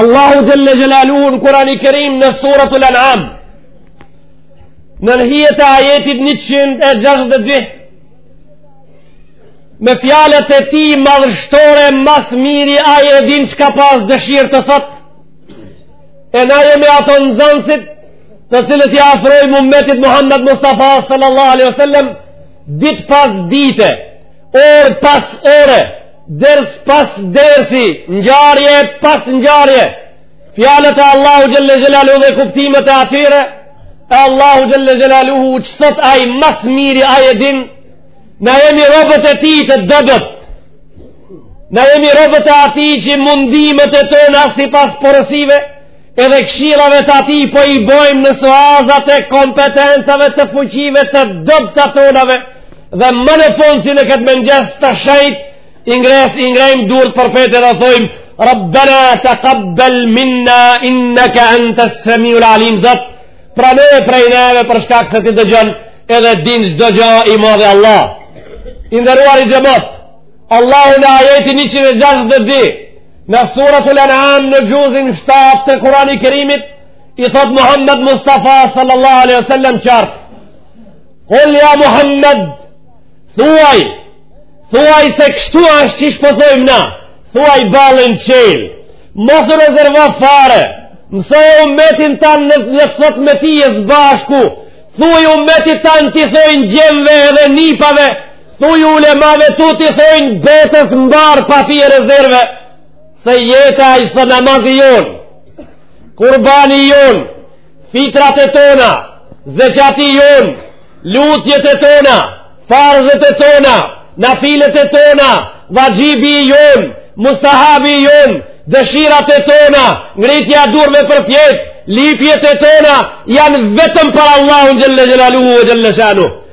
Allahu Xhele Xhelaluhu në Kurani Kerim në suratul En'am në nihajet e ajetit 162 me fjalët e tij madhështore mas miri ai e din çka pas dëshirë të thot e na jemi ato nxënësit të cilët i afroi ummetit Muhammed Mustafa sallallahu alaihi wasallam dit pas dite orë pas ore ders pas dersi, ngjarje pas ngjarje, fjalët e Allahu Xhele Xhelaluhu dhe kuptimet e atyre, e Allahu Xhele Xhelaluhu ç'thot ai mas miri ai e din, na jemi robët e tij të dobët, na jemi robët e atij që mundimet e tona sipas porosive, Edhe këshillave të atij po i bojmë në suazat e kompetencave të fuqive të dobëta tonave dhe më në fund si në këtë mëngjes të shenjt i ngre i ngrejmë durt përpjetë dhe thojmë Rabbena tekabbel minna inneke entes semiul alim Zot pranoje prej neve për shkak se ti dëgjon edhe din çdo gjë i madhi Allah i nderuari xhemat Allahu në ajetin 162 Në suratul En'am në xhuzin 7 të Kurani Kerimit, i thot Muhammed Mustafa sallallahu alaihi sallam qartë. Kul ja Muhammed, thuaj, thuaj se kështu ashtë që shpëtojmë na, thuaj ballin çelë, mos u rezervo fare, mësoe umetin tanë ne t'thot me tije s'bashku, thuaj umetit tanë t'i thojnë gjemve edhe nipave, Thuj ulemave tu t'i thojnë botës mbarë pa fije rezerve, se jeta i së namazi jonë, kurbani jonë, fitrat e tona, zeqati jonë, lutjet e tona, farzët e tona, nafilet e tona, vaxhibi jonë, mustahabi jonë, dëshirat e tona, ngritja durve përpjetë, lipjet e tona, janë vetëm për Allahun xhele xhelaluhu xhele shanuhu.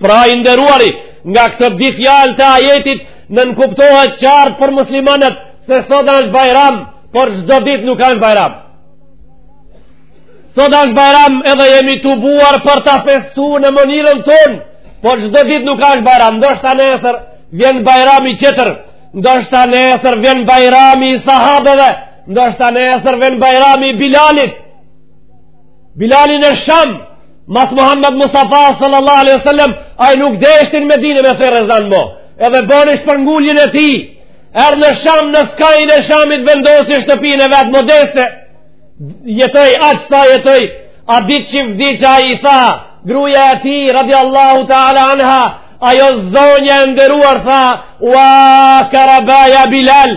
Pra i nderuari, nga këto dy fjalë të ajetit nënkuptohet qartë për muslimanët se sot është bajram, por çdo ditë nuk është bajram. Sot është bajram edhe jemi tubuar për ta festu në mënyrën tonë, por çdo ditë nuk është bajram, ndoshta nesër vjen bajrami tjetër, ndoshta nesër vjen bajrami i sahabeve, ndoshta nesër vjen bajrami i Bilalit, Bilali në Sham, mas Muhammed Mustafa sallallahu alaihi wasallam, ai nuk deshti n'Medine me thirr ezan mo. Edhe bën shpërnguljen e tij. Erdh në Sham në skajin e Shamit vendosi shtëpinë e vet modeste. Jetoi aq sa jetoi, at ditë që vdiq ai i tha, gruaja e tij radiallahu taala anha, ajo zonja e nderuar tha, "Wa karaba ja Bilal"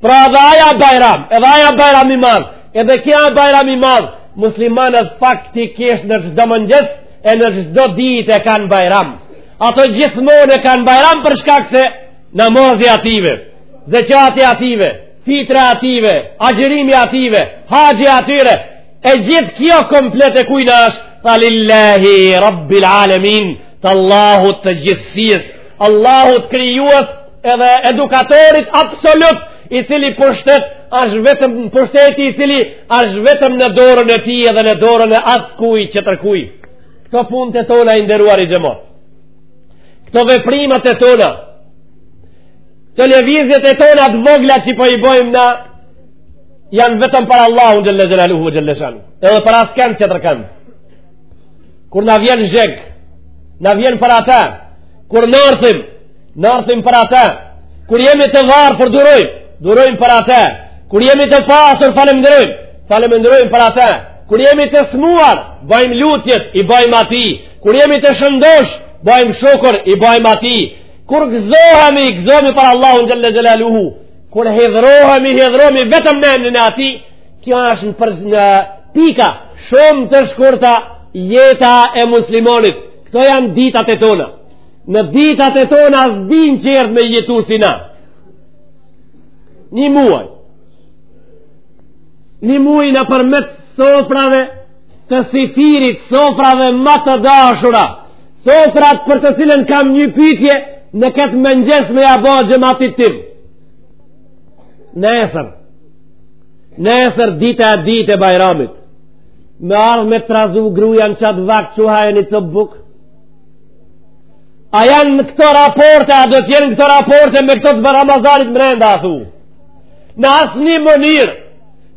Pra edhe aja bajram, edhe aja bajram i madh, edhe kja bajram i madh, muslimanët faktikisht në çdo mëngjes e në çdo ditë e kanë bajram. Ato gjithmonë e kanë bajram për shkak se namazi i atyre, zeqati i atyre, fitri i atyre, agjërimi i atyre, haxhi i atyre, e gjithë kjo komplet e kujna është, tha lillahi, rabbil alemin, të Allahut të gjithësisë, Allahut krijues, Edhe edukatorit absolut i cili pushtet është vetëm pushteti i cili është vetëm në dorën e tij edhe në dorën e askuj tjetërkuj. Këto punët e tona i nderuari xhemat. Këto veprimat e tona. Këto lëvizjet e tona të vogla që po i bëjmë na janë vetëm për Allahun xhele xhelaluhu xhele shanuhu. Edhe për askënd tjetërkënd. Kur na vjen zheg, na vjen për atë. Kur nërdhim, Nërdhim për atë, kur jemi të varfër po durojmë, durojmë për atë, kur jemi të pasur falemnderojmë, falemnderojmë për atë, kur jemi të sëmuar, bajmë lutjet, i bajmë atij, kur jemi të shëndosh, bajmë shyqyr, i bajmë atij, kur gëzohemi, gëzohemi për Allahun xhele xhelaluhu, kur hidhërohemi, hidhërohemi vetëm në emnin e atij, kjo është në, përz, në pika shumë të shkurta jeta e muslimanit. Këto janë ditat e tona. Në ditat e tona s'din çdokush me jetu si na. Një muaj. Një muaj nëpërmjet sofrave të syfyrit, sofrave ma të dashura. Sofrat për të cilën kam një pyetje në këtë mëngjes me ia ba xhematit tim. Nesër. Nesër dita e dytë e bajramit. Me ardh me trazu gruja në qatë vakt çu ha një copë bukë. A janë këto raporte, a do t'jenë këto raporte me këto të Ramazanit mrenda, a thua. Në asnjë mënyrë,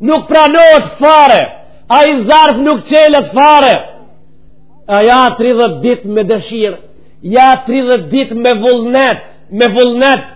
nuk pranohet fare, ai zarf nuk çelet fare. Aja 30 ditë me dëshirë, ja 30 ditë me vullnet, me vullnet,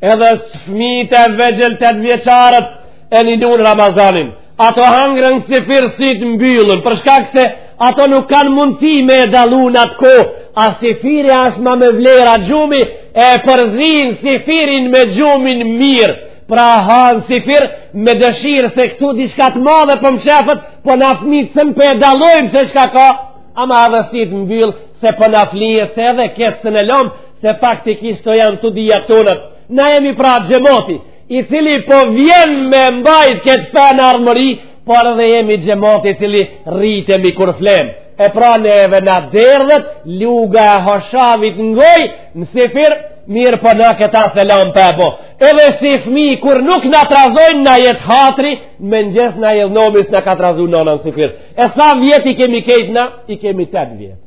edhe fmijt e vegjël tetëvjeçarët e ninun Ramazanin. Ato hangrën syfyr si t'mbyllun, për shkak se ato nuk kanë mundësi me e dalu në atë kohë, a syfyri ashtë ma me vlerë a gjumi, e përzin syfyrin me gjumin mirë, pra hanë syfyr me dëshirë se këtu diçka të madhe po mshefet, po na fmijt s'e po e dallojmë se çka ka, ama edhe si të mbyllë se po na flijet se edhe këtë s'e lamë, se faktikisht të janë dëshirat tona. Na jemi pra xhemati, i cili po vjen me mbajt këtë fe në ardhmëri, por edhe jemi xhemat i cili rritemi kur flem. E pra neve na derdhet luga e hoshafit n'gojë në syfyr, mirëpo na këta s'e lamë pa bo. Edhe si fmi, kur nuk na trazojnë na jet hatri, mëngjes na jet nomi s'na ka trazu nana në syfyr. E sa vjet i kemi kejt na, i kemi tetë vjet.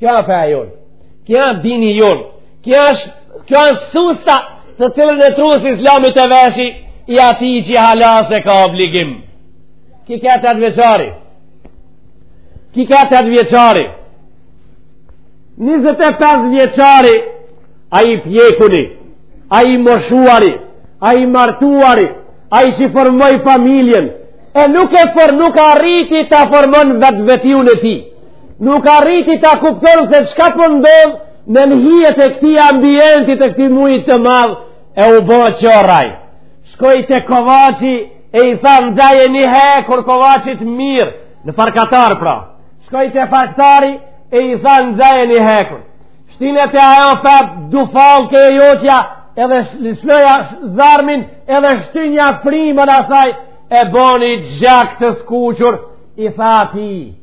Kjo a feja jonë, ky a dini jonë, Kjo është, kjo është susta të cilën e trus islami te veshi i atij që hala s'e ka obligim. Ky ke tetëvjeçari. Ky ke tetëvjeçari. 25 vjeçari ai i pjekuni, ai i moshuari, ai i martuari, ai që formoi familjen, e nuk e for, nuk arriti ta formon vetveten e tij. Nuk arriti ta kupton se çka po ndodh nën hijet e këtij ambientit e këtij mujit të madh e u bo qorr ai. Shkoi te kovaçi e i tha nxaje një hekur, kovaçit mirë, në farkatar pra. Shkoi te farktari e i tha nxaje një hekur. Shtine te ajo fab, duvallke e jotja, edhe shloja zarmin, edhe shtinja frymën asaj, e boni gjak të skuqur, i tha ti.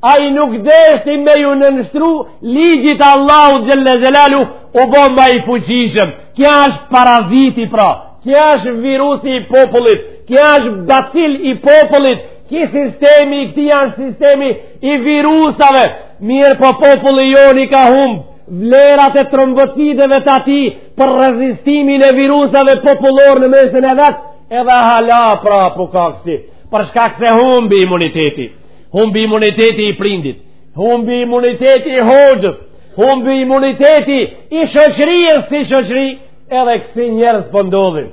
ai nuk deshti me ju nënshtru ligjit Allahu xhele xhelalu u bo ma i fuqishëm ky është paraziti pra ky është virusi i popullit ky është bacil i popullit ky sistemi i këtij është sistemi i virusave mirëpo populli jonë i ka humbë vlerat e trombociteve të atij për rezistimin e virusave popullor në mesin e vet edhe hala pra po ka ksi për shkak se humbi imuniteti Humbi imuniteti i prindit, humbi imuniteti i hoxhës, humbi imuniteti i shoqërisë si shoqëri, edhe kësi njerëz po ndodhin.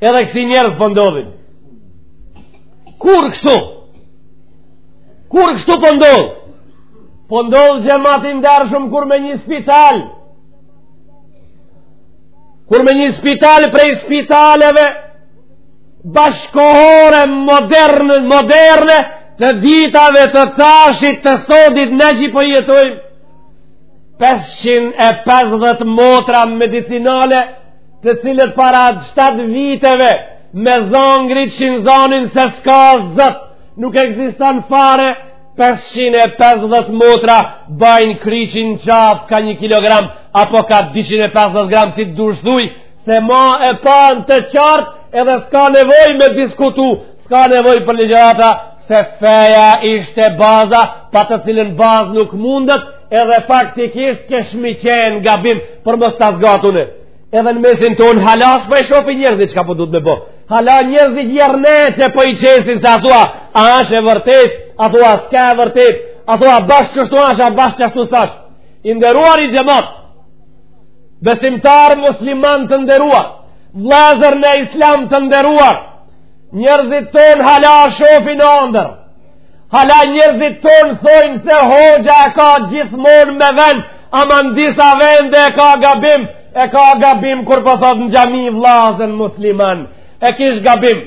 Edhe kësi njerëz po ndodhin. Kur kështu? Kur kështu po ndodh? Po ndodh xhemat i ndershëm kur me një spital. Kur me një spital prej spitaleve, bashkëkohore moderne, moderne të ditave të tashit të sodit na që po jetojmë 550 motra medicinale të cilat para 7 viteve me za ngritshin zanin se s'ka Zot nuk ekziston fare 550 motra bajnë kryqin n'qafë ka një kilogram apo ka 250 gram si të dush thuj se ma e pamë të qartë edhe s'ka nevoj me diskutu, s'ka nevoj për ligjërata, se feja ishte baza, pa të cilën bazë nuk mundet, edhe faktikisht kishmi qenë gabim për më statë gatune. Edhe në mesin tonë hala sipër po e shofi njerëzit që ka për po du të me bo. Hala njerëzit jërne që për po i qesin se a thua, a është e vërtet, a thua s'asht e vërtet, a thua bashkë qështu asht, a bashkë qështu s'asht. I nderuari xhemat, Besimtar musliman të nderuar, vëllezër në Islam të nderuar, njerëzit ton hala shofin andërr. Hala njerëzit ton thojnë se hoxha e ka gjithmonë me vend, ama n'disa vende e ka gabim, e ka gabim kur po thot në xhami vllazën musliman, e kish gabim.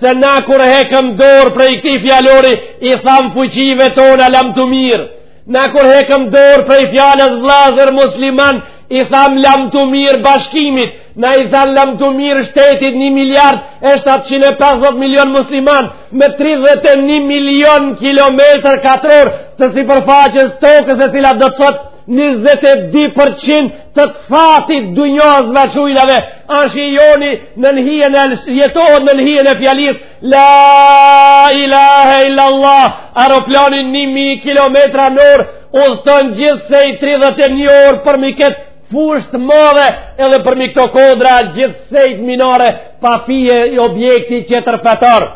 se na kur hekëm dorë prej këtij fjalori, i thamë fuqive tona lamtumirë. Na kur hekëm dorë prej fjalës vllazër musliman, i thamë lamtumirë bashkimit. Na i thamë lamtumirë shtetit 1 miliard e 750 milion musliman, me 31 milion kilometër katror të sipërfaqes tokës e cila do të thotë 22% të të fatit dynjasë Asht i joni nën hijen e jetohet nën hijen e fjalisë La ilahe illallah Aeroplani një mijë kilometra në orë Udhëton gjithsej 31 orë përmbi këtë fushë t'madhe edhe përmbi këto kodra gjithsejt minare pa fije objekti tjetër fetar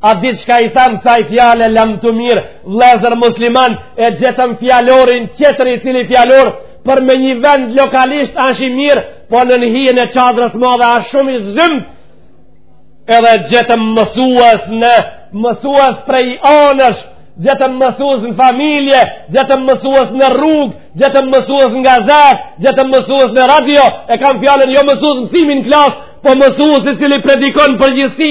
A di çka i thamë ksaj fjale lamtumirë, vllezër musliman, e gjetëm fjalorin tjetër i cili fjalor, për me një vend lokalisht asht i mirë, po nën hijen e çadrës madhe asht shumë i zëmë, edhe gjetëm mësues n' mësues prej anësh, gjetëm mësues në familje, gjetëm mësues në rrugë, gjetëm mësues në gazetë, gjetëm mësues në radio, e kam fjalën jo mësues mësimi n'klasë, po mësues i cili predikon përgjithsi,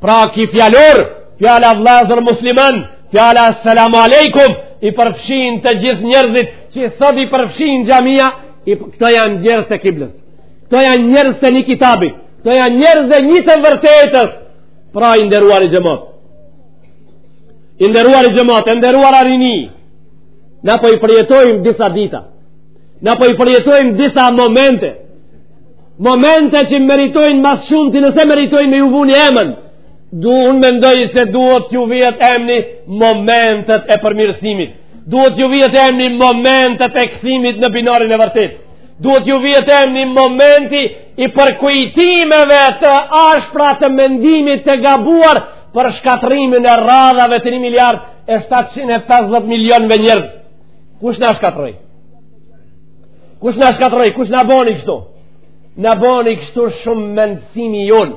Pra ky fjalor, fjala vllazër musliman, fjala selamu alejkum, i përfshin të gjithë njerëzit që sot i përfshin xhamia, këto janë njerëz të kiblës, këto janë njerëz të një kitabit, këto janë njerëz të një të vërtetës, pra i nderuari xhemat. I nderuari xhemat, e nderuara rini, na po i përjetojmë disa dita, Na po i përjetojmë disa momente, momente që meritojnë ma s'shumti nëse meritojnë me ju vuni emën, unë mendoj se duhet t'ju vihet emni momentet e përmirësimit, duhet t'ju vihet emni momentet e kthimit në binarin e vërtetë, duhet t'ju vihet emni momenti i përkujtimeve të ashpra të mendimit të gabuar për shkatërrimin e radhëve të një miliard e 750 milionve njerëz. Kush na shkatrroi? Kush na shkatrroi? Kush na boni kështu? Na boni kështu shumëmendësimi jonë.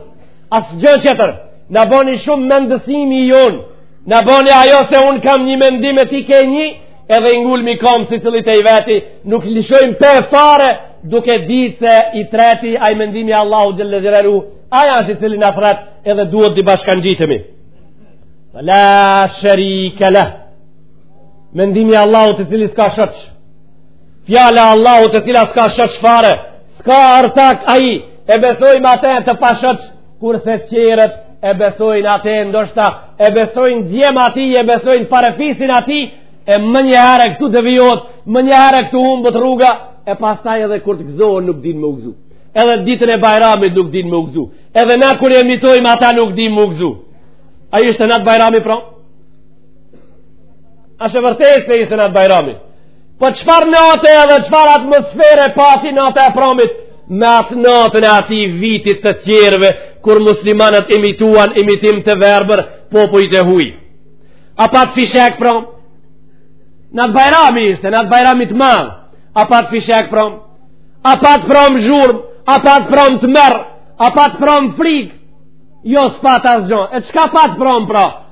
Asgjë tjetër. Na boni shumëmendësimi jonë. Na boni ajo se un kam një mendim e ti ke një, edhe i ngulmi kom secili te i veti, nuk lëshojmë pe fare duke ditë se i treti ai mendimi i Allahut xhelle xhelaluhu. Ai asht i cili na thrret edhe duhet t'i bashkangjitemi. La sherike leh. Mendimi i Allahut i cili s'ka shoq. Fjala e Allahut e cila s'ka shoq fare. S'ka ortak ai. E besojmë atë të pashoq. Kurse tjerët e besojnë atë ndoshta. E besojnë djem atij. E besojnë farefisin atij. E menjëherë këtu devijohet. Menjëherë këtu humbet rruga. E pastaj edhe kur të gëzohen nuk dinë me u gzu. Edhe ditën e bajramit nuk dinë me u gzu. Edhe na kur i imitojmë ata nuk dimë me u gzu. A ishte natë bajrami pra? A asht e vërtetë se ishte natë bajrami? Po çfarë nate edhe çfarë atmosfere pati nata e pramit me atë natën e atij vitit të tjerëve kur muslimanët imituan imitim të verbër popujt e huj. A pat fishek pram? Natë bajrami ishte, natë bajrami të madh. A pat fishek pram? A pat pram zhurmë? A pat pram tmerr? A pat pram frikë? Jo s'pat asgjo. E çka pat pram pra?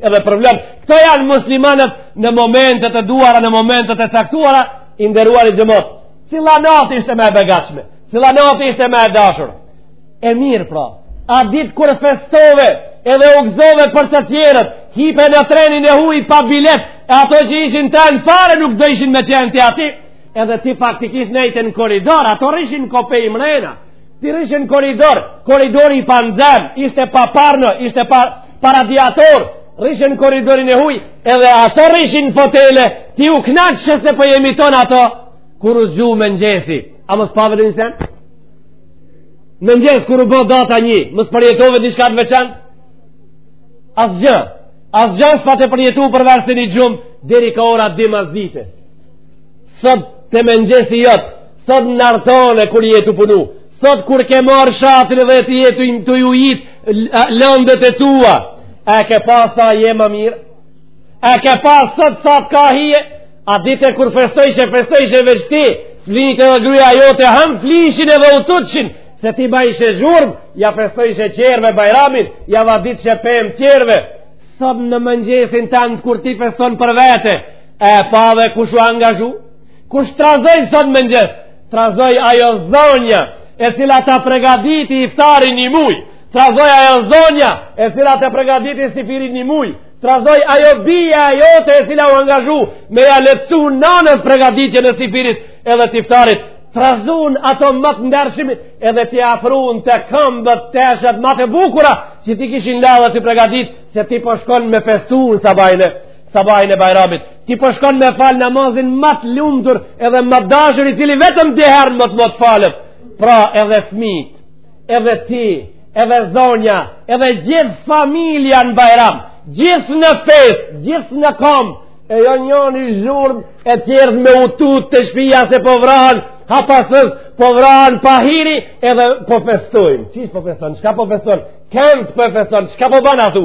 edhe për vlem këta janë muslimanët në momentet e duhura në momentet e caktuara i nderuari xhemat cila natë ishte ma e begatshme cila natë ishte ma e dashur e mirë pra atë ditë kur festove edhe u gëzove për të tjerët hipe në trenin e huj pa biletë e ato që ishin n'tren fare nuk dojshin me qenë ti aty edhe ti faktikisht nejte në korridor ato rrishin n'kupe mrena Ti rrishe n'korridor, korridori i panxem, ishte pa parno, ishte pa, pa radiator, rrishe n'korridorin e huj, edhe ato rrishin n'fotele, ti u knaqshe se po i imiton ato, kur u zgju mëngjesi, a mos pave ndonjë sen? N'mëngjes kur u bo data një, mos përjetove diçka të veçantë? Asgjë, asgjë s'pate përjetu përveç se një gjumë, deri ka ora dy mas dite. Sot te mëngjesi jot, sot në arën tonde kur je tu punu sot kur ke marrë shatin edhe ti je tu i ujit lëndët e tua e ke pa sa je ma mirë e ke pa sot sa të ka hije atë ditë kur festojshe festojshe veç ti fmijtë edhe gruja jote hem flishin edhe u tutshin se ti bajshe zhurmë ja festojshe tjerve bajramin ja vaditshe pemët tjerve sot në mëngjesin tand kur ti feston për vete e pave kush u angazhu Kush trazoi sot mëngjes? Trazoi ajo zonja e cila ta pregaditi iftarin një muj. Trazoi ajo zonja e cila ta pregaditi sifirin një muj. Trazoi ajo bija e jote e cila u angazhu me ja lehtësu nanës pregaditjen e sifirit edhe të iftarit. Trazun ato më të ndershmit edhe t'i afrun te këmbët teshat më të bukura që t'i kishin la edhe pregadit se ti po shkon me festu në sabahin. Sabahin e Bajramit, ti po shkon me fal namazin më të lumtur edhe më të dashur i cili vetëm dy herë n'motmot falet. Pra edhe fëmijt, edhe ti, edhe zonja, edhe gjithë familja në Bajram, gjithë në fest, gjithë në kom, e jo njëni zhurmë e tjerë me u tut te shpija se po vrahen apansëz, po vrahen pahiri edhe po festojmë. Qysh po festojmë? Çka po festojmë? Kënd po festojmë? Çka po ban aty?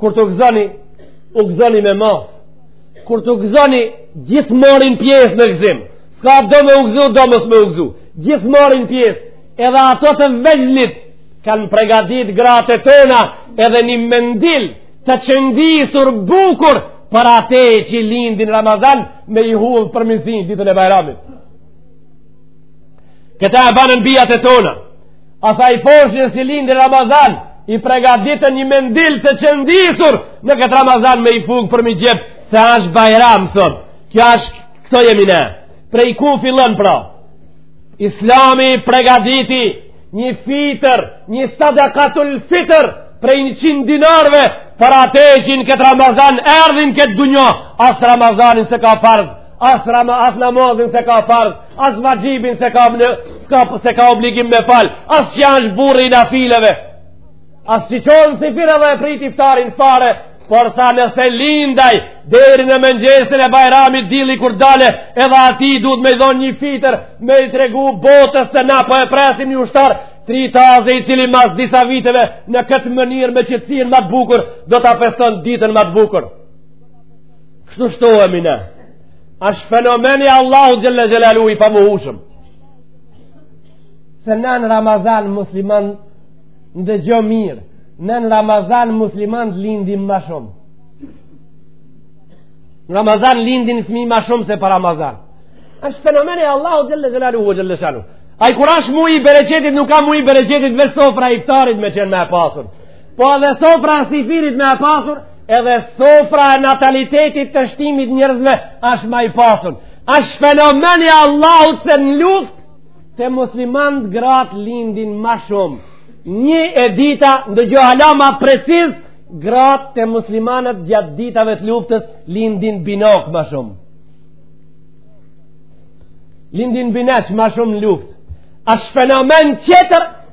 Kur të gëzoni, u gëzoni me masë. Kur të gëzoni, gjithë marrin pjesë në gëzim. S'ka do me u gëzu, do mos me u gëzu. Gjithë marrin pjesë, edhe ato të vegjlit, kanë pregadit gratë tona, edhe një mendil të qëndisur bukur për ate që lindi n'Ramazan me i hudhë për mizin ditën e bajramit. Këta e banën bijat e tona, Asaj foshnje si lindi n'Ramazan, i pregaditën një mendil të qëndisur në këtë Ramazan me i fugë përmi gjep, se ashtë bajram sot. Kjo ashtë këto jemi ne. Prej ku fillon pra. Islami pregaditi një fitër, një sadakatul fitër prej një qind dinarëve për atë qi në këtë Ramazan, erdhi n'këtë dunja, as Ramazanin s'e ka farz, as Rama, as namazin s'e ka farz, As vaxhibin s'e ka, në, s'ka, s'e ka obligim me fal, as që ansht burri i nafileve, as që çon sifir edhe e pret iftarin fare, por sa nëse lind aj deri në mëngjesin e bajramit dilli kur dale, edhe atij duhet me i dhonë një fitër, me i tregu botës se na po e presim një ushtar të ri taze i cili mas disa viteve në këtë mënyrë me qetësinë ma të bukur, do ta feston ditën ma të bukur. Kështu shtohemi ne. është fenomen i Allahut Xhelle Xhelaluhu i pamohushëm. Se na në Ramazan musliman ndëgjo mirë, na në Ramazan muslimanët lindim ma shumë. Në Ramazan lindin fmi ma shumë se pa Ramazan. është fenomen i Allahut Xhelle Xhelaluhu Xhelle Shanuhu. Ai kur asht muj i bereqetit nuk ka muj i bereqetit veç sofra e iftarit me qenë më e pasur. Po edhe sofra e sifirit më e pasur, Edhe sofra e natalitetit të shtimit njerzve është ma i pasun. është fenomen i Allahut se në luftë te muslimanët gratë lindin ma shumë. Një e dyta ndëgjo hala ma preciz, gratë te muslimanët gjatë ditave të luftës lindin binok ma shumë. Lindin bineq ma shumë në luftë. është fenomen tjetër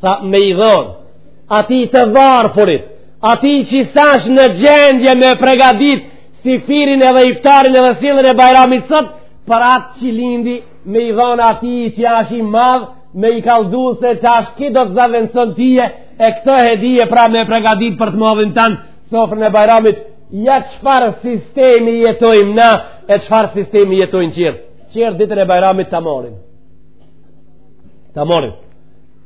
tha me i dhon atij të varfërit atij që s'asht në gjendje me pregadit syfyrin edhe iftarin edhe sillën e bajramit sot për atë që lindi me i dhon atij që ashtë i madh me i kallxu se tash ky do të zavendëson ty e këtë hedije pra me pregadit për të madhin tanë sofrën e bajramit ja çfarë sistemi jetojmë na e çfarë sistemi jetojnë tjerët tjerët ditën e bajramit ta marrin ta marrin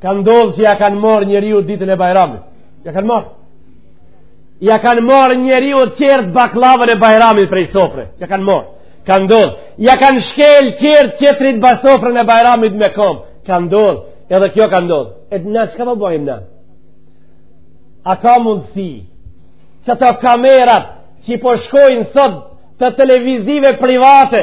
ka ndodhë që ja kanë marrë njeriut ditën e bajramit ja kanë marrë ja kanë marrë njeriut tjertë baklavën e bajramit prej sofre ja kanë marrë ka ndodhë ja kanë shkel tjertë tjetrit ba sofrën e bajramit me kom ka ndodhë edhe kjo ka ndodhë e na çka po bojmë na a ka mundësi qato kamerat që po shkojnë sot të televizive private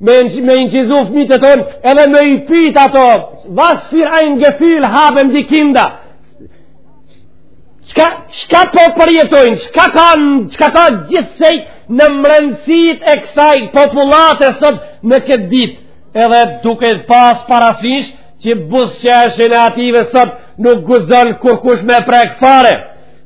me, me inçizu fëmijët e tonë edhe me i pyt ato vas fir a ingefil habe ndi kinda çka, çka po përjetojnë çka ka, çka ka gjithsej në mrendësi të kësaj popullate sot në këtë ditë edhe duke pas parasysh që buzëqeshjen e atyve sot nuk guxon kurkush me prek fare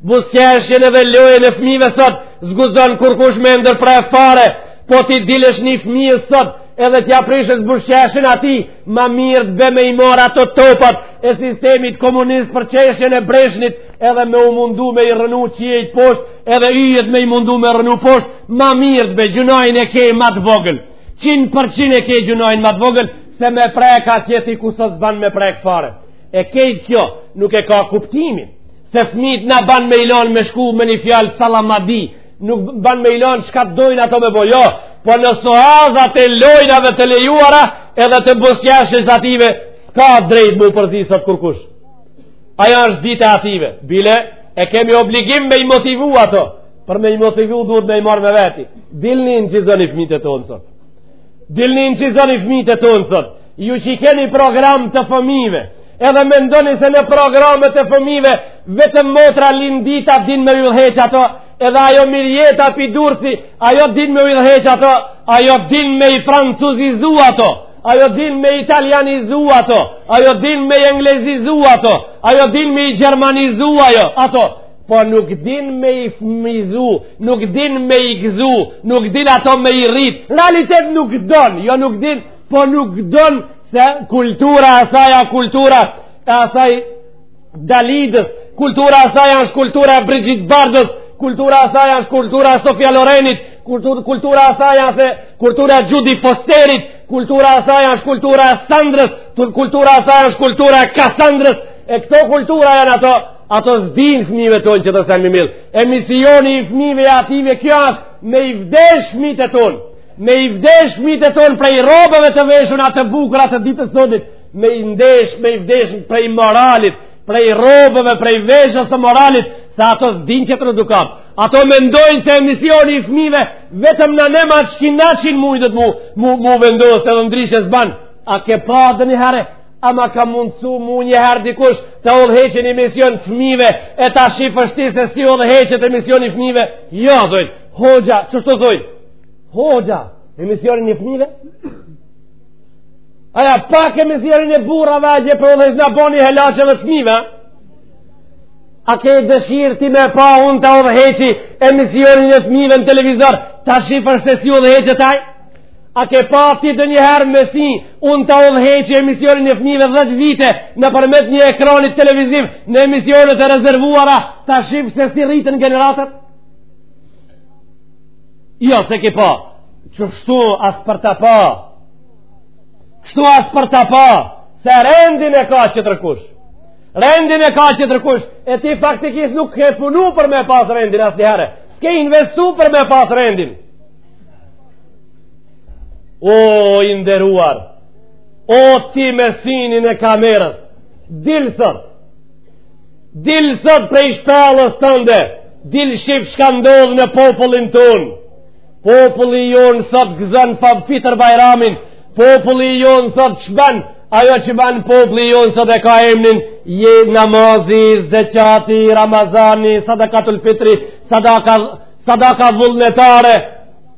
buzëqeshjen edhe lojën e fëmijëve sot s'guxon kurkush me ndërpre fare Po ti dilesh një fëmijë sot, edhe t'ja prishësh buzëqeshjen atij, ma mirë të bje me i marr ato topat e sistemit komunist për qeshin e breshnit, edhe me u mundu me i rrënu qiejt poshtë, edhe yjet me u mundu me rrënu poshtë, ma mirë të bje gjynahin e ke ma t'vogël. Qind për qind e ke gjynahin ma të vogël, se me prek atje ti ku sot s'ban me prek fare. E krejt kjo nuk e ka kuptimin, se fëmijët na ban me i lan me shku me një fjalë sallamadi, nuk ban me i lon çka të dojnë ato me bo jo po në suazat e lojnave të lejuara edhe të buzëqeshjes atyve s'ka drejt mu përzi sot kërkush ajo është dita e atyve bile e kemi obligim me i motivu ato për me i motivu duhet me i marrë me veti dilni nçizoni fmitë e tonë sot dilni nçizoni fmitë e tonë sot Ju që i keni program të fëmijve, edhe mendoni se në programet e fëmijve, vetëm motra Lindita din me i udhëheq ato, edhe ajo Mirjeta pi Durrsi, ajo din me i udhëheq ato, ajo din me i francuzizu ato, ajo din me i italianizu ato, ajo din me i englezizu ato, ajo din me i gjermanizu ajo, ato, po nuk din me i fmizu, nuk din me i gzu, nuk din ato me i rrit, realitet nuk don, jo nuk din, po nuk don se kultura e saj â kultura e saj Dalidës, kultura e saj është kultura e Brigitte Bardosë, kultura e saj është kultura e Sofia Lorenit, kultura, kultura e saj është kultura e Jodie Fosterit, kultura e saj është kultura e Sandrës, kultura e saj është kultura e Kassandrës, e këto kultura janë ato, ato s'dinë fëmijve tonë qetër sen me mjellë. Emisioni i fëmijve i atyve kjo është me i zdesh fmijtë tonë. Me i zdesh fëmijët tonë prej rrobave të veshur e të bukura të ditës sotit, me i zdesh, me i zdesh prej moralit, prej rrobave, prej veshës të moralit, se ato s'din që të në dukat. Ato mendojnë se emisioni i fëmijëve vetëm në kinema, në kina kish mujt mu, mu, mu vendosë edhe ndryshe s'banë. A ke pa donjëherë, a ma ka mundësu mu një herë dikush të udhëheqen emision të fmijve e ta shifsh ti se si udhëheqet emisioni i fmijve jo thojnë, hoxha, qështu thojnë Hoxha, emisionin e fëmijëve? A â pak emisionin e burrave që po udhëheq na boni helaq edhe t'fëmijëve? A ke dëshirë ti me pa unë ta udhëheqi emisionin e fëmijëve në televizor, ta shifesh se si udhëheqet ai? A ke pa ti donjëherë me si unë ta udhëheqi emisionin e fëmijëve dhetë vite nëpërmjet një ekranit televiziv në emisionet e rezervuara, ta shifsh se si rriten gjeneratat? Jo, s'e ki pa. Qështu as për ta pa. Kshtu as për ta pa. Se rendin e ka qetërkush. Rendin e ka qetërkush. E ti faktikisht nuk ke punu për me pas rendin asnjëherë. S'ke investu për me pas rendin. O, i nderuar. O, ti me synin e kamerës. Dil sot. Dil sot prej shpellës tande, dil shif shka ndodh në popullin tonë. Populli jonë sot gëzon fa Fitër Bajramin, populli jonë sot ç'ban, ajo që banë populli jonë sot e ka emnin, ja namazi, zeqati, ramazani, sadakatul fitri, sadaka, sadaka vullnetare,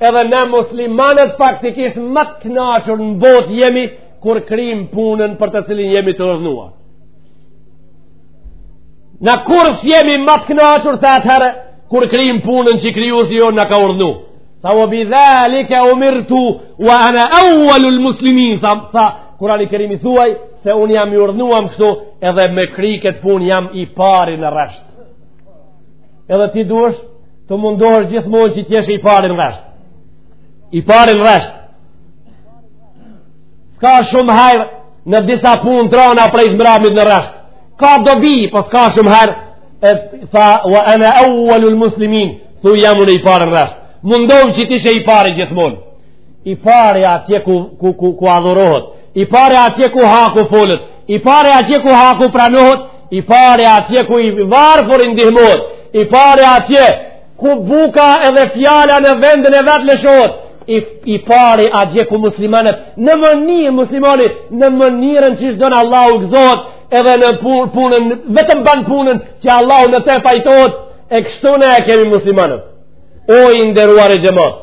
Edhe na muslimanët faktikisht ma të knaqur në botë jemi kur kryjm punën për të cilin jemi të urdhnuar. Na kurrë s'jemi ma të knaqur se atëherë kur kryjm punën që krijuesi jonë na ka urdhnu. Tha wa bi dhalika umirtu wa ana awwalul muslimin. Tha, tha Kurani Kerimi thuaj se un jam i urdhnuam kështu edhe me kry këtë punë jam i pari në rresht. Edhe ti duesh të mundohesh gjithmonë që t'jesh i pari në rresht. I pari në rresht. S'ka shumë hajr në disa punë t'rana prej të mramit në rresht. Ka dobi, po s'ka shumë hajr. E tha, wa ana awwalul muslimin, thu jam unë i pari në rresht. Mundohem që t'jesh i pari gjithmonë. I pari atje ku ku ku, ku adhurohet. I pari atje ku haku folet. I pari atje ku haku pranohet, i pari atje ku i varfëri ndihmohet, i pari atje ku buka edhe fjala në vendin e vet lëshohet, i, i pari atje ku muslimanët, në mënyrë muslimani, në mënyrën qysh don Allahu gëzohet, edhe në punën, vetëm ban punën që Allahu në te pajtohet, e kështu ne e kemi muslimanët. O i nderuari xhemat,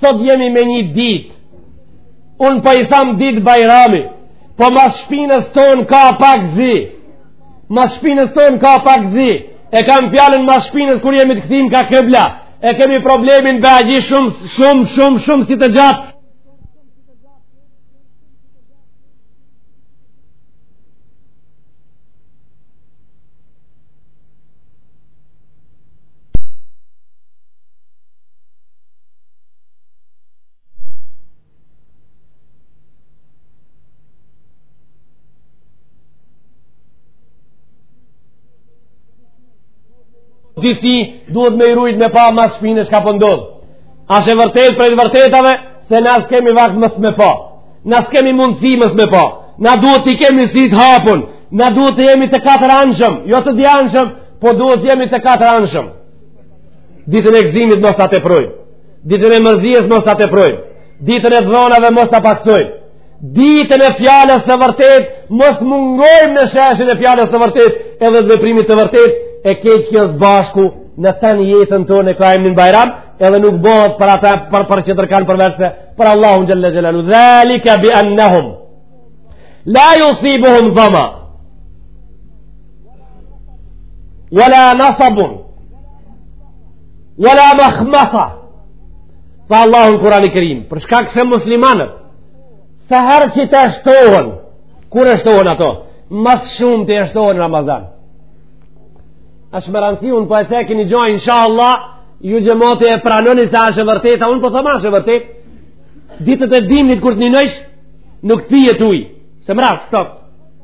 sot jemi me një dit unë pa po i tham dit bajrami po mas shpinës ton ka pak zi mas shpinës ton ka pak zi e kam fjalën mas shpinës kur jemi të kthym ka kibla e kemi problemin bajagi shumë shumë shumë shumë si të gjatë disi duhet me i rujt me pa mas shpine çka po ndodh po asht e vërtet prej vërtetave se na s'kemi vakt mos me pa na s'kemi mundësi mos me pa na duhet t'i kemi sytë hapun na duhet të jemi të katëranshëm jo të dyanshëm po duhet të jemi të katëranshëm ditën e gëzimit mos ta teprojmë, ditën e mërzies mos ta teprojmë, ditën e dhonave mos ta paksojmë, ditën e fjalës së vërtet mos mungojmë në sheshin e fjalës së vërtet edhe të veprimit të vërtet e krejt kjo së bashku në tanë jetën tonë e ka emnin bajram edhe nuk bëhet për ata për, për tjetërkan përveçse për Allahun Xhelle Xhelaluhu dhalika bi annahum la jusibuhum dhama Wala nasabun Wala makhmasa Tha Allahu në Kurani Kerim Për shkak se muslimanët Sa herë që të eshtohen Kur eshtohen ato Ma s'shumti eshtohen në Ramazan Asht me rëndësi unë po e ceki një gjo Insha Allah Ju xhemati e pranoni se është e vërteta Unë po thom është e vërtet Ditët e dimnit kur të ninojsh Nuk të pihet uj Se më ra ftoft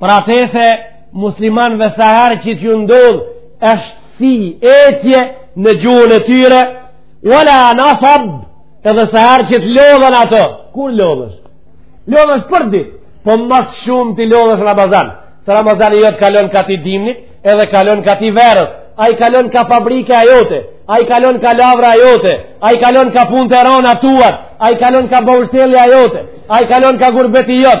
Pra tha se muslimanve sa her që t'ju ndodh është si etje në gjuhën e tyre wala nasab edhe sa her që t'lodhen ato kur lodhesh? lodhesh për dit po ma s'shumti lodhesh Ramazan se Ramazani jot kalon ka ti dimnit edhe kalon ka ti verës ai kalon ka fabrikja jote ai kalon ka lavra jote ai kalon ka punët e rona tuat ai kalon ka baushtella jote ai kalon ka gurbeti jot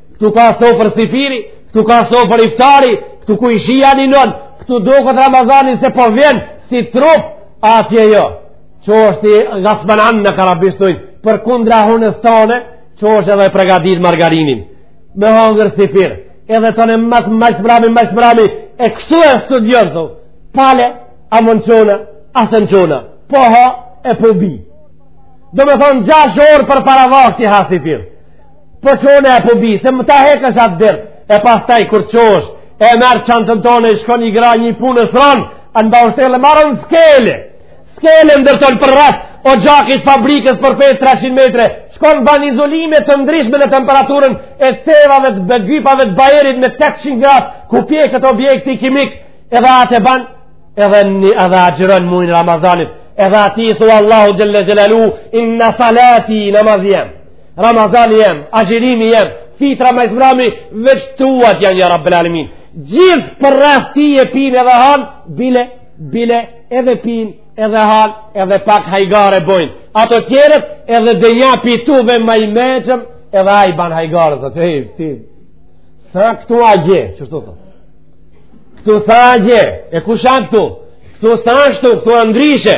këtu ka sofër sifiri, këtu ka sofër iftari, këtu kujshija ninon, këtu do këtë Ramazanin se po vjen si turp, atje jo. Çohesh i nga smanan në karabishtoj, përkundra hunës tone, çohesh edhe pregadit margarinin. Me hongër sifir, edhe tone ma, ma s'mbrami, ma s'mbrami, e kështu e studion, thu, pale, a mun çona, a s'un çona, po ha e po bi. Domethonë 6 orë përpara vakti ha sifir. Po çona e po bi, se me ta hekësh atë dert, e pastaj kur çohesh, e merr çantën tone, e shkon i grah një punës ronë, a në baushtelle maron skele, skele ndërton përreth oxhakit fabrikës përpjet 300 metre, shkon ban izolime të ndryshme në temperaturën e cevave të gypave të Bajerit me 800 grad, ku pjeket objekti kimik, edhe atë e ban, edhe, një, edhe agjeron mujnë Ramazanit, edhe atij i thua Allahu xhelle xhelaluhu, inna salati në Ramazani jem, agjirimi jem, fitra ma s'mrami, veç tuat janë ja Rabbel alemin. Gjithë përreth teje pin edhe han, bile, bile, edhe pin, edhe han, edhe pak hajgare bojnë. Ato tjerët edhe de nja pi tyve ma i meçëm, edhe ai ban hajgare, dhe të hej, ti. S'a këtu atje, qështu thu? Këtu s'a atje, e kush han këtu? Këtu s'a ashtu, këtu a ndryshe.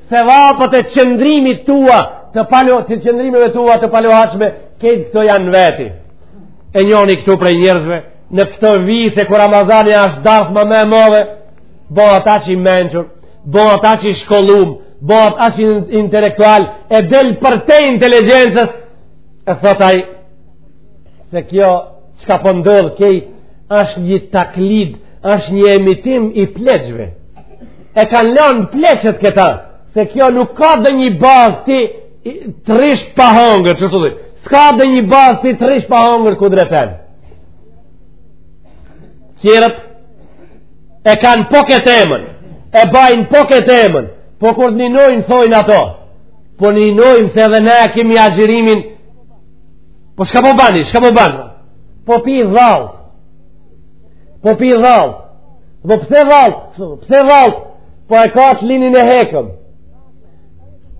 Sevapet e qëndrimit tua të palo, të qëndrimeve tua të paluhatshme, kejt këto janë veti. E njoni këtu prej njerëzve, në këto vise kur Ramazani është dasma më e modhe, bohet aq i mençur, bohet aq i shkollum, bohet aq intelektual, e del përtej inteligjencës, e thot ai, se kjo çka po ndodh po kej, është një taklid, është një emitim i pleqve. e kanë lanë pleqtë këta, se kjo nuk ka ndonjë bazë ti të rrish pa hangër, që të dhe, s'ka ndonjë bazë ti të rrish pa hangër ku drepen. Tjerat, e kanë po këtë emën, e bajnë po këtë emën, po kur ninojnë, thojnë ato, po ninojnë se dhe ne kemi agjerimin, po shka po bani, shka po bani, po pi dhallë, Po pi dhall. Po pse dhall? Pse dhall? Po e ka tlinin e hekëm.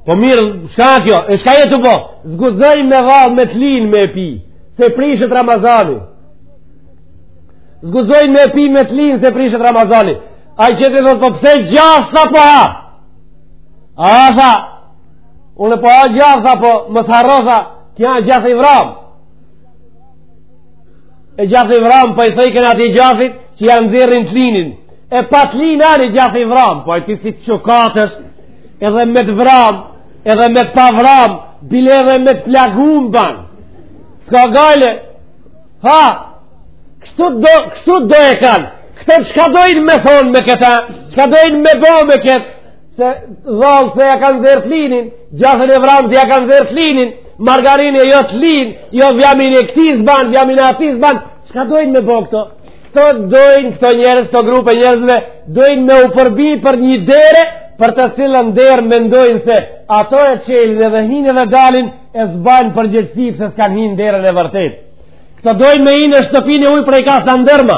Po mirë, shka kjo? E shka je tu bo? S'guxoj me dhall me tlin me pi. Se prishet Ramazani. S'guxoj me pi me tlin se prishet Ramazani. Ai tjetri thotë, po pse gjath a po ha? A a tha, unë po ha gjath, a po mos harro tha, ky a gjath i vramë. e gjath i vramë, po i thojken atij gjathit, që ja nxjerrin tlinin, e pa tlin ani gjath i vramë, po e ti si të çukatesh, edhe me të vramë, edhe me të pavramë, bile edhe me të plagum ban, s'ka gajle, ha, kështu do, kështu do e kanë, këta qka dojnë me thonë me këta, çka dojnë me bo me këtë, se dhallë se ja kanë nxjerrë tlinin, gjathin e vramë se ja kanë nxjerrë tlinin, margarin e jo tlin, jo vjamin e këtij s'ban, vjamin e atij s'ban, çka dojnë me bo këto? Këto dojnë, këto njerëz, këto grupe njerëzve, dojnë me u përbi për një dere, për të cilën derë mendojnë se ato e çelin edhe hinë dhe dalin e s'bajnë përgjegjësi se s'kanë hi n'derën e vërtetë. Këto dojnë me hi në shtëpinë e huj prej ka sandërma,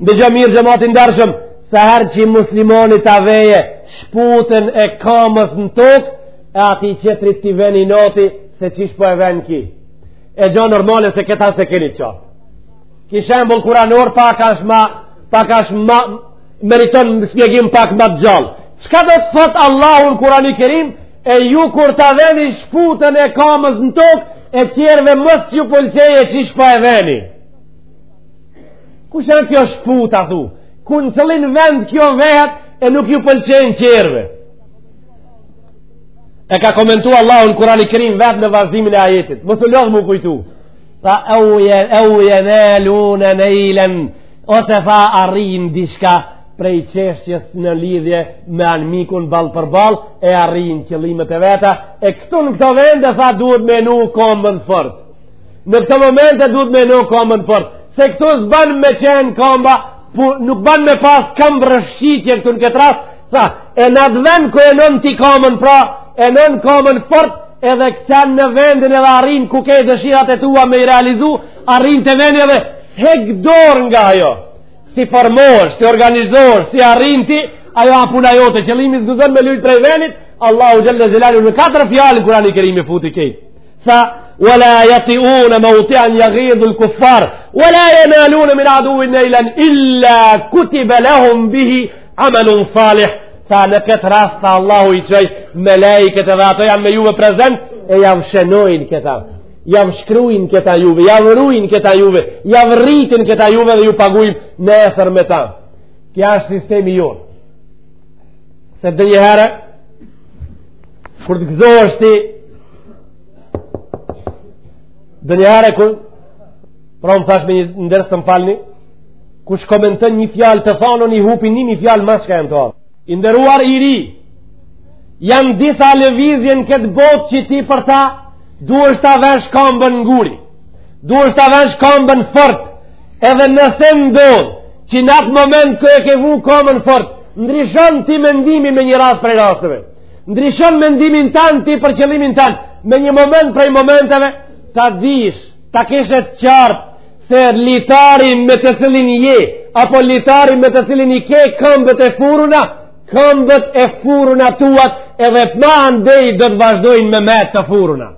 Ndëgjo mirë xhemat i ndershëm, sa herë që muslimani ta veje, shputën e kamës në tokë, e atij tjetrit t'i ven inoti, se qish po e ven ki. E gja normale se këta s'e keni qartë. Ki shembull kuranor, pak ashtë ma, pak ashtë ma, meriton shpjegim pak ma të gjallë. Çka do të thotë Allahu n'Kurani Kerim, e ju kur ta veni shputën e kamës në tokë, e tjerve mos ju pëlqeje qish po e veni. Kush a kjo shputë, a thu? Ku në cillin vend kjo vehet e nuk ju pëlqen tjerve? E ka komentu Allahu në Kurani Kerim vetë në vazhdimin e ajetit. Mos u lodh m'u kujtu. Tha, e uje, eu jenalune nejlen, ose tha arrijnë diçka prej çështjes në lidhje me anmikun ballë për ballë, e arrijnë qëllimet e veta, e këtu në këto vende, tha, duhet me ngul kombën fort. Në këtë moment e duhet me vu kambën fort, se këtu s'ban me qenë kamba, po nuk ban me pas kamba rrëshqitje këtu në këtë rast, tha, e në atë vend ku e vnon ti kambën pra, e vnon kambën fort, edhe këtu në vendin edhe arrin ku ke dëshirat e tua me i realizu, arrin te vendi edhe hek dorë nga jo, si formosh, si organizosh, si arrin ti, ajo â puna jote, qëllimi s'guxon me lujt prej vendit, Allahu xhel-le xhelaluhu në katër fjallë, Kurani Kerim i futi krejt. Tha, wala jatiune meutian jeghidhul kuffar, wala jenalune min aduwwin nejlan, illa kutibe lehum bihi amelun salih, tha në këtë rast, tha Allahu i çoj melaiket dhe ato janë me juve prezent, e jav shënojnë këta, jav shkrujnë këta juve, jav rujnë këta juve, jav rritin këta juve dhe ju pagujnë nesër me ta. Ky është sistemi jonë. Se ndonjëherë, kur të gëzohesh ti, Ndonjëherë kur Pra më thashë me nder ju t'më falni Kush komenton një fjalë të thanun i hupi një mijë fjalë mas çka janë thanë I nderuar i ri Janë disa levizje në këtë botë që ti për ta Duhesh ta vesh kambën në gur Duhesh ta vesh kambën fort Edhe nëse ndodh Që në atë moment ku e ke vu kambën fort Ndryshon ti mendimin me një rast prej rasteve ndryshon mendimin tand ti për qëllimin tand, me një moment prej momenteve, ta dish, ta kesh të qartë, se litari me të cilin je, apo litari me të cilin i ke kambët e furuna, kambët e furuna tuat, edhe ma andej do të vazhdojnë me mbet të furuna.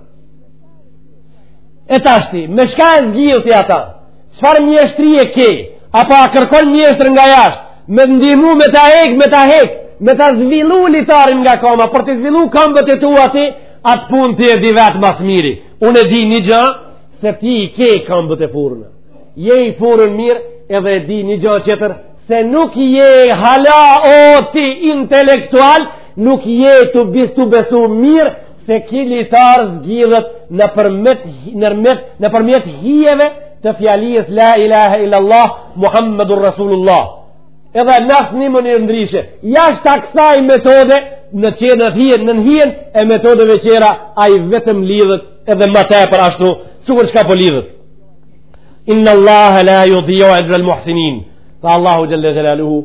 E tashti, me çka e zgjidh ti ata, çfarë mjeshtrie e ke, apo a kërkon mjeshtër nga jashtë, Me të ndihmu me ta hek, me ta hek, me ta zdvillu litarin nga kama, për t'i zdvillu kambët e tua ti, atë punë ti e di vetë ma s'miri. Unë e di një gja, se ti i ke kambët e furun. Je i furun mirë, edhe e di një gja tjetër, se nuk je hala o ti intelektual, nuk je tu bes tu besu mirë, se ky litar zgjidhet nëpërmjet, nërmjet, nëpërmjet hijeve të fjalisë La ilaha illallah Muhammedur Rasulullah edhe nëse një mënyrë ndryshe jashta kësaj metode në qe nën hijen, nën hijen e metodeve tjera ai vetëm lidhet edhe më tepër ashtu sukur çka po lidhet Inna Allah la judi'u exhrel muhsinin tha Allahu xhel-le xhelaluhu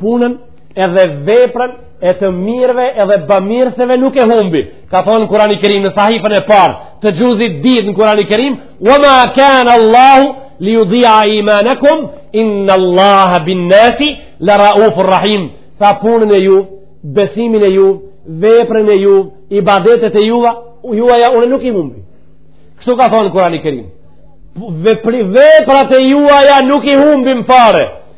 punën edhe veprën e të mirëve edhe bamirësve nuk e humbi ka thonë në kurani kerim në sahifën e parë të xhuzit dytë në kurani kerim wa ma kana Allahu li judhia imanekum inna Allaha bin nasi la raufur rahim tha punën e ju besimin e ju veprën e ju ibadetet e juva juaja unë nuk i humbi kështu ka thonë në kurani kerim veprat e juaja nuk i humbim fare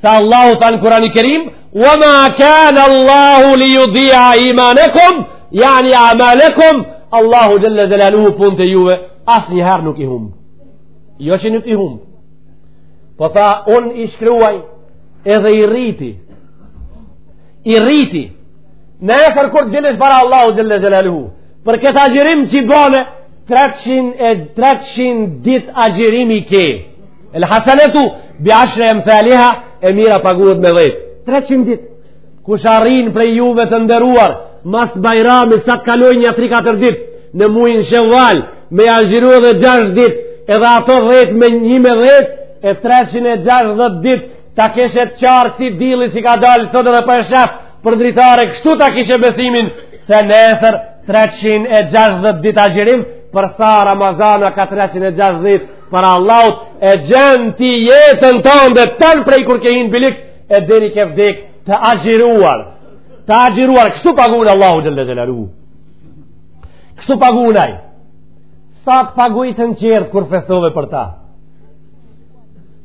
Se Allahu tha në Kurani Kerim, "Wa ma kana Allahu li yudhi'a imanakum, yani a'malakum." Allahu jalla jalaluhu punt e juve, asnjëherë nuk i humb. Jo që nuk i humb. Po tha, "Un i shkruaj edhe i rriti." I rriti. Nesër kur dilesh para Allahu jalla jalaluhu. Për këtë agjërim që bane, 300, 300 dit agjërimi ke. El hasanetu bi ashri emthaliha e mira paguhet me dhejt. 300 dit. Kush arrin prej juve të nderuar, mas bajramit sa të kaloj një 3-4 dit, në mujin sheval, me agjiru edhe 6 dit, edhe ato dhejt me një me dhejt, e 360 dit, ta keshe t'qartë si dilli si ka dalë, sot edhe po e shef, për dritare, kështu ta kishe besimin, se nesër 360 dit agjirim, për sa Ramazana ka 360, Para Allahut e gjenë ti jetën tande tanë prej kur ke hinë bylyk e deri ke vdek të agjiruar. Të agjiruar, kështu pagunë Allahu xhelle xhelaluhu. Kështu pagun ai. Sa të pagujtën qenë kur festove për ta.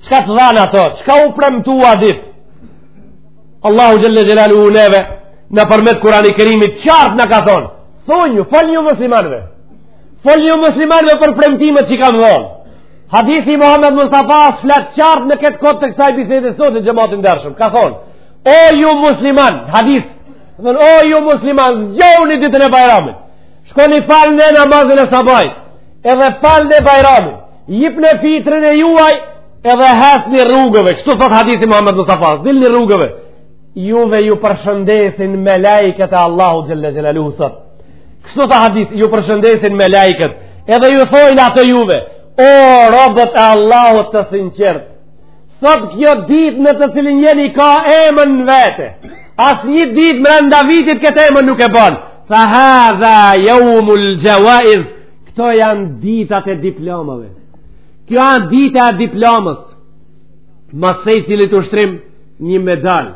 Çka të dhanë ato? Çka u premtua dit? Allahu xhelle xhelaluhu neve nëpërmjet kurani kerimit qartë na ka thonë. Thonjë, folni muslimanve. Folni muslimanve për premtimet që kam dhënë. Hadithi Muhammed Mustafa flet qartë në këtë kohë të kësaj bisede sot në xhamatin e ndershëm. Ka thonë: "O ju musliman, hadith, thonë o ju musliman, zgjohni ditën e Bajramit. Shkoni falni namazin e sabajt, edhe falni Bajramin. Jipni fitrën e juaj edhe hecni rrugëve." Kështu thot hadithi Muhammed Mustafa, "Dilni rrugëve." Juve ju përshëndesin melaiket e Allahu xhelle xhelaluhu sot. Kështu tha hadithi, ju përshëndesin melaikët, edhe ju thojnë ato juve, o robët e Allahut të sinqert, sot kjo dit në të cilin jeni ka emën në vete, asnjë dit mrenda vitit këtë emën nuk e ban, fa hadha jaumul xhawaiz, këto janë ditat e diplomave, kjo janë dita e diplomës, masej cilit ushtrim një medalë,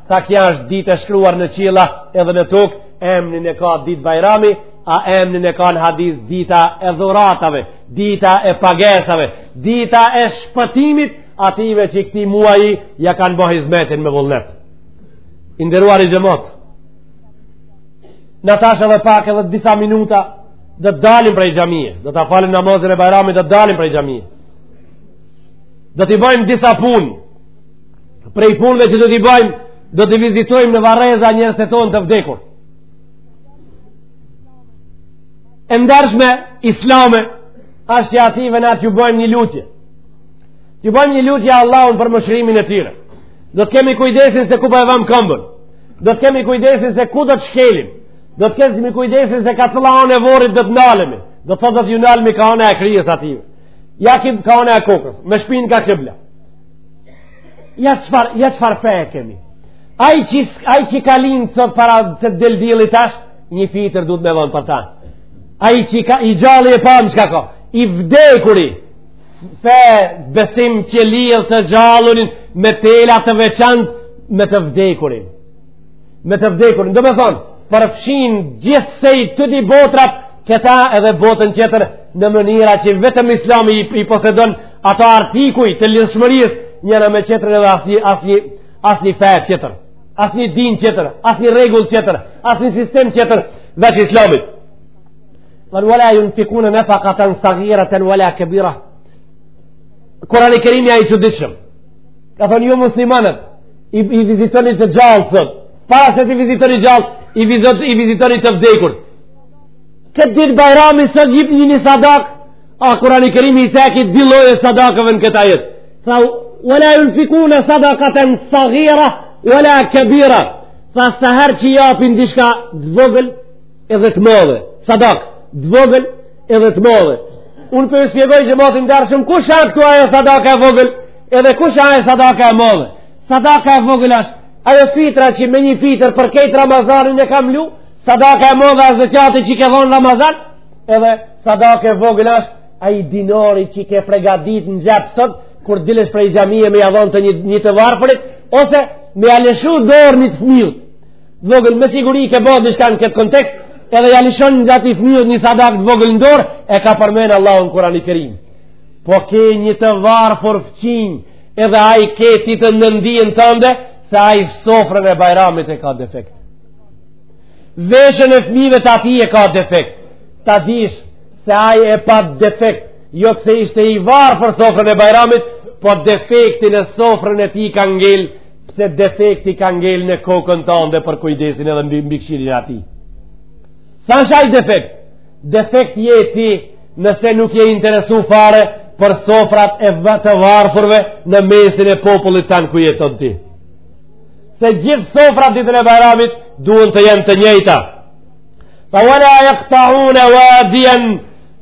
Tha kjo është ditë e shkruar në qiella edhe në tokë, emnin e ka ditë Bajrami, a emnin e ka në hadis dita e dhuratave, dita e pagesave, dita e shpëtimit atyve që i këtij muaji ia kanë ba hizmetin me vullnet. I nderuari xhemat, na tash edhe pak edhe disa minuta do t'dalim prej xhamie, do ta falim namazin e Bajramit do t'dalim prej xhamie. Do t'i bajmë disa punë, prej punëve që do t'i bajmë, do t'i vizitojmë në varreza njerëzit tonë të vdekur. E ndershme, islame, asht që atyve na t'ju bajmë një lutje. T'ju bajmë një lutje Allahut për mëshrimin e tyre. Do të kemi kujdesin se ku po e vamë kambën. Do të kemi kujdesin se ku do të shkelim. Do të kemi kujdesin se ka cila anë e vorrit do të ndalemi. Do të thotë do t'ju ndalemi ka ana e kryes atyve. Ja kim ka ana e kokës. Me shpinë ka kibla. Ja çfarë, ja çfarë fe e kemi. Ai që, ai që ka lind sot para se t'del dilli tash, një fitër duhet me dhonë për ta. Ai që ka, i gjalli e pamë çka ka, i vdekuri, fe besim që lidh të gjallurin me tela të veçantë me të vdekurin. Me të vdekurin, domethonë, përfshin gjithsej të dy botrat Këta edhe botën tjetër në mënyra që vetëm islami i, i posedon ato artikuj të lidhshmërisë njëra me tjetrën edhe asnjë asnjë asnjë fe tjetër, asnjë din tjetër, asnjë rregull tjetër, asnjë sistem tjetër veç islamit. Qal wa la yunfikun nafaqatan saghiratan wa la kabira. Kurani Kerim ai i çuditshëm. Ka thonë ju o muslimanët, i, i vizitoni të gjallë, thotë. Para se të vizitoni gjallë, i vizitoni, i vizitoni të vdekur. këtë ditë bajrami së gjip një një sadak a kura një kërimi i teki di lojë sadakëve në këta jetë tha wala ju në fiku në sadakatën sagira wala këbira tha së herë që japin diçka t'vogël edhe të modhe sadak t'vogël edhe të modhe unë po po shpjegoj xhemat i ndershëm kush asht kush ajo sadaka e vogël edhe kush asht ajo sadaka e modhe sadaka e vogël është ajo fitra që me një fitër për krejt Ramazanin e kam lutë Sadaka e madhe zeqati që ke dhonë Ramazan, edhe sadaka e vogël është ai dinari që ke pregatit në xhep sot, kur dilesh prej xhamie me ia dhonë një, një të varfërit, ose me ia lëshu n'dorë një fëmiut. Vogël, me siguri ke bo diçka në këtë kontekst, edhe ia lëshon njatij fëmijës një sadak të vogël në dorë, e ka përmend Allahu në Kurani Kerim. Po ke një të varfër fqinj, edhe ai ke ti në dijen tënde, se ai sofrën e bajramit e ka defekt. Veshën e fmijve të atij e ka defekt. Ta dish se ai e pat defekt. Jo pse ishte i varfër sofrën e bajramit, po defekti në sofrën e tij ka ngel, pse defekti ka ngel në kokën tande për kujdesin edhe mbikqyrjen e atij. S'është ai defekt. Defekt je ti nëse nuk je interesu fare për sofrat e të varfërve në mesin e popullit tand ku jeton ti. se gjithë sofrat ditën e bajramit duhen të jenë të njëjta. Fa wala yaqta'una wadiyan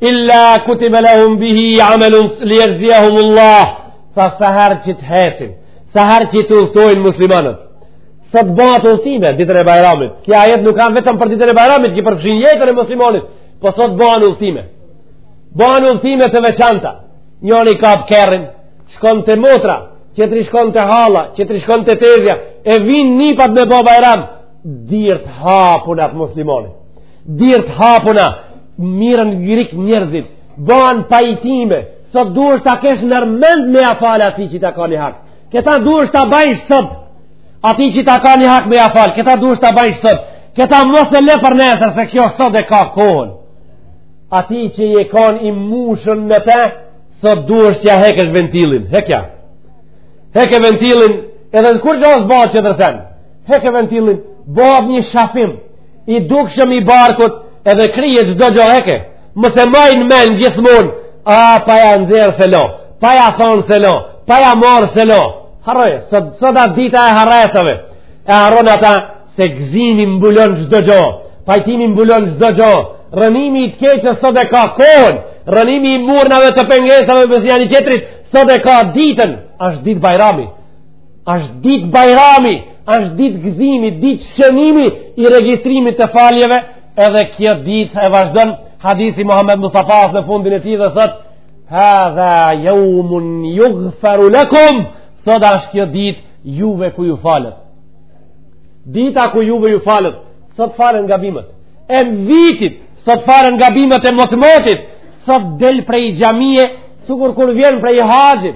illa kutiba lahum bihi 'amalun liyajziyahum Allah. Tha sa herë që t'hecin, sa herë që t'udhtojnë muslimanët. Sot bahen udhëtime ditën e bajramit. Ky ajet nuk kanë vetëm për ditën e bajramit, ky përfshin jetën e muslimanit, po sot bëhen udhëtime. Bëhen udhëtime të veçanta. Njoni kap kerrin, shkon te motra, qetri shkon te halla, qetri shkon te tezja, e vijnë nipat me ba bajram, dyrt hapuna te muslimani. Dyrt hapuna, mirren grykë njerëzit, bahen pajtime, sot duhesh ta kesh nërmend me ja fal atij që ta ka një hak. Këta duhesh ta bajsh sot, atij që ta ka një hak me ja fal, këta duhesh ta bajsh sot, këta mos e le për nesër, se kjo sot e ka kohën. Atij që je kanë i mushun në te, sot duhesh t'ja hekësh ventilin. Hekja. Heke ventilin, edhe kurgjo s'bahet qetër sen. Heke ventilin, bahet një shfrim, i dukshëm i barkut, edhe kryje çdo gjo, heke. Mos e maj n'men gjithmonë, a pa ja nxjerrë s'e lo, pa ja thonë s'e lo, pa ja marrë s'e lo. Harroje, sot, sot asht dita e harresave, e harron ata, se gëzimi mbulon çdo gjë, pajtimi mbulon çdo gjë, rrënimi i të keqës sot e ka kohën, rrënimi i murnave të pengesave mes njani-qetrit, sot e ka ditën, është ditë bajrami. Është ditë bajrami, është ditë gëzimi, ditë shënimi i regjistrimit të faljeve, edhe kjo ditë e vazhdon hadithi Muhammed Mustafa në fundin e tij dhe thotë: "Hadha yawmun yughfaru lakum", sot është kjo ditë juve ku ju falet. dita ku juve ju falet sot falen gabimet e vitit sot falen gabimet e motmotit sot del prej xhamie sukur kur vjen prej haxhit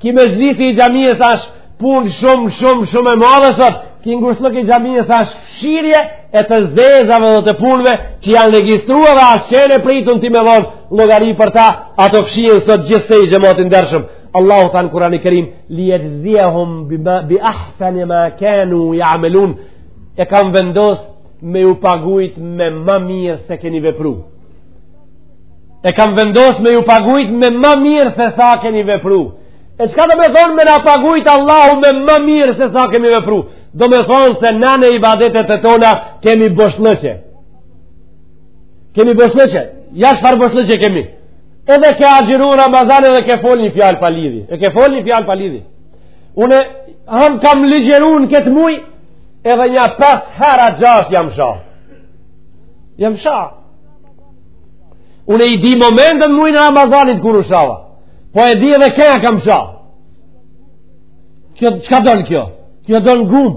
ky mexhlisi i xhamisë është punë shumë shumë shumë e madhe sot ky ngushtllëk i xhamisë është fshirje e të zezave dhe të punve që janë registru edhe asht qenë e pritun ti me dhonë llogari për ta ato fshihen sot gjithsesi xhemat i ndershëm Allahu tha n'Kurani Kerim li jexhzijehum bi ahsene ma kanu jamelun e kam vendos me ju paguit me ma mirë se keni vepru e kam vendos me ju pagujt me ma mirë se sa keni vepru e çka domethonë me na pagujt Allahu me ma mirë se sa kemi vepru domethonë se na në ibadetet e tona kemi boshllëqe kemi boshllëqe ja çfarë boshllëqe kemi Edhe ke agjëru n'Ramazan edhe ke fol një fjalë pa lidhje. E ke fol një fjalë pa lidhje. Unë ham kam ligjeru në këtë muj edhe nja pes hera gjasht jam sha. Jam sha. Unë e di momentin n'mujin e Ramazanit kur u shava. Po e di edhe këna kam sha. Kjo, çka don kjo? Kjo don gumë.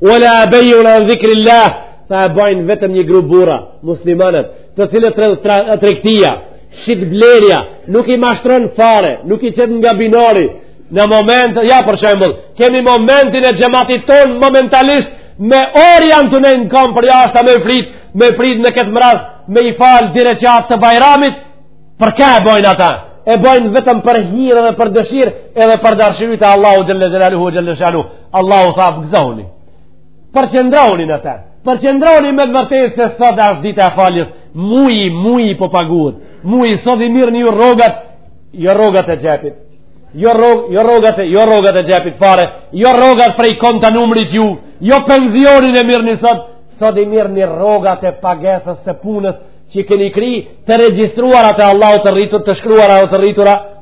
Ua la bejun an dhikrilah, tha e bajnë vetëm një grupë burra, muslimanët, të cilët të tra, tregtia, shitblerja, nuk i mashtron fare, nuk i qet nga binari, në moment, ja për shembol, kemi momentin e xhematit ton momentalisht, me orë janë tu nejt n'kamb përjashta me prit, me prit në këtë mraz, me i falë dy reqate të bajramit, për ke e bajnë ata? E bajnë vetëm për hirë dhe për dëshirë, edhe për dashuri të Allahut xhele xhelaluhu xhele shanuhu. Allahu tha gëzoni. Përqendroni në të. Përqendroni me të vërtetë se sot është dita e faljes. Muji, muji po paguhet. Muji sot i mirrni ju rrogat, jo rrogat e xhepit. Jo rrog, jo rrogat e, jo rrogat e xhepit fare. Jo rrogat prej konta numrit ju. Jo pensionin e mirrni sot. Sot i mirrni rrogat e pagesës së punës që keni kri të regjistruara te Allahu të rritur, të shkruara të rritura.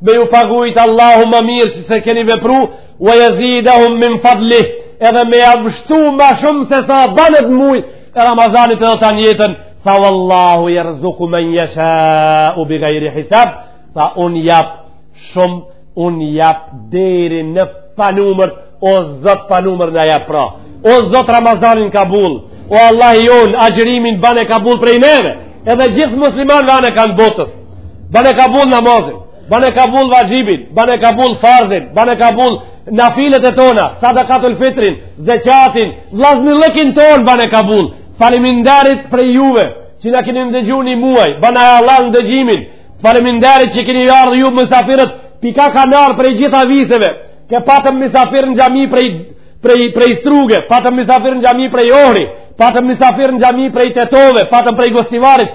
me ju pagujt Allahu ma mirë që se keni vepru, ua jezidehum min fadli, edhe me jav shtu ma shumë se sa banët n'muj e Ramazanit edhe tan jetën, tha vallahu jerzuku men jeshau bi gajri hisab, tha unë jap shumë, unë jap deri në panumër, o zot panumër na jep pra, o zot Ramazanin kabul, o Allah i jonë, agjërimin bane kabul prej neve, edhe gjithë muslimanve anekanë botës, Bane kabul namazin, bane kabul vaxhibin, bane kabul farzin, bane kabul nafilet e tona, sadakatul fitrin, zekatin, vllaznillëkin ton bane kabul, faleminderit prej juve, që na keni ndëgju një muaj, bane Allah ndëgjimin, faleminderit që keni ardhë ju mysafirët, prej kahnahere prej gjitha viseve, ke patëm mysafirë në xhami prej prej prej Struge, patëm mysafir në xhami prej Ohri, patëm mysafir në xhami prej Tetove, patëm prej Gostivarit,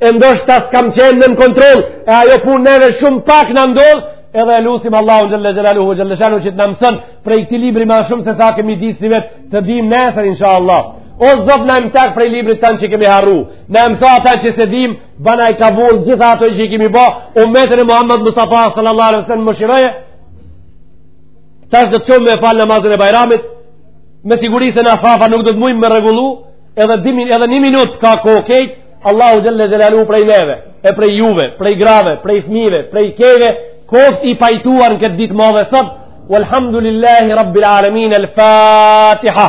e ndoshta s'kam qenë nën kontroll, e ajo punë neve shumë pak na ndodh, edhe e lusim Allahun xhelle xhelaluhu xhelle shanuhu që të na mëson prej këtij libri ma shumë se sa kemi ditë sivjet të dimë nesër insha Allah. O Zot na e përkujto prej librit tan që kemi harru, na mëso ata që s'e dimë, bana i kabull gjitha ato që i kemi bo, ymetin e Muhammed Mustafa sallallahu alaihi sallam mëshiroje, tash do të çohemi me falë namazin e Bajramit, me siguri se në safa nuk do të mujmë me rregullu, edhe, edhe një minutë ka kaq krejt, Allahu xhelle xhelaluhu prej neve, e prej juve, prej grave, prej fmijve, prej krejtve, koft i pajtuar në këtë ditë madhe sot, walhamdulillahi rabbil alemin, el-fatiha.